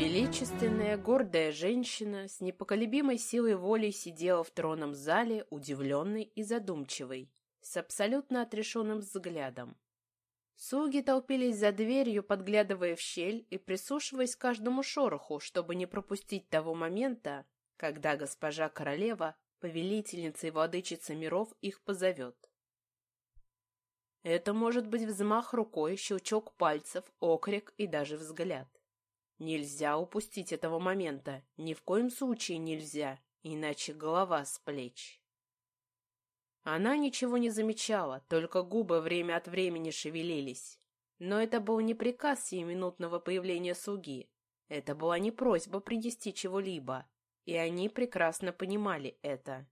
Величественная, гордая женщина с непоколебимой силой воли сидела в тронном зале, удивленной и задумчивой, с абсолютно отрешенным взглядом. Слуги толпились за дверью, подглядывая в щель и прислушиваясь к каждому шороху, чтобы не пропустить того момента, когда госпожа королева, повелительница и владычица миров, их позовет. Это может быть взмах рукой, щелчок пальцев, окрик и даже взгляд. Нельзя упустить этого момента, ни в коем случае нельзя, иначе голова с плеч. Она ничего не замечала, только губы время от времени шевелились. Но это был не приказ сиюминутного появления слуги. Это была не просьба принести чего-либо, и они прекрасно понимали это.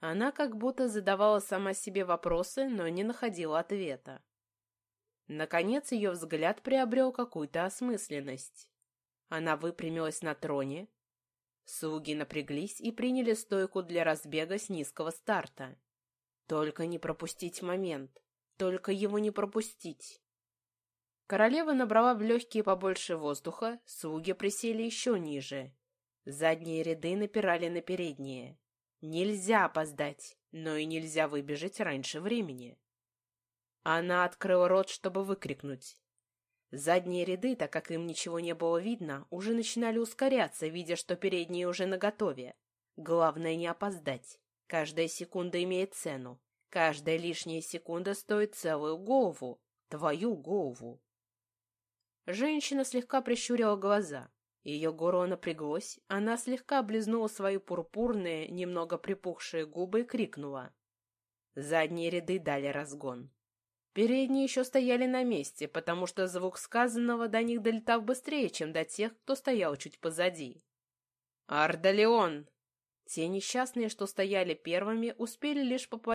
Она как будто задавала сама себе вопросы, но не находила ответа. Наконец ее взгляд приобрел какую-то осмысленность. Она выпрямилась на троне. Слуги напряглись и приняли стойку для разбега с низкого старта. Только не пропустить момент. Только его не пропустить. Королева набрала в легкие побольше воздуха, слуги присели еще ниже. Задние ряды напирали на передние. Нельзя опоздать, но и нельзя выбежать раньше времени. Она открыла рот, чтобы выкрикнуть. Задние ряды, так как им ничего не было видно, уже начинали ускоряться, видя, что передние уже наготове. Главное не опоздать. Каждая секунда имеет цену. Каждая лишняя секунда стоит целую голову. Твою голову. Женщина слегка прищурила глаза. Ее горло напряглось, она слегка облизнула свои пурпурные, немного припухшие губы и крикнула. Задние ряды дали разгон. Передние еще стояли на месте, потому что звук сказанного до них долетал быстрее, чем до тех, кто стоял чуть позади. «Ардалеон!» Те несчастные, что стояли первыми, успели лишь попасть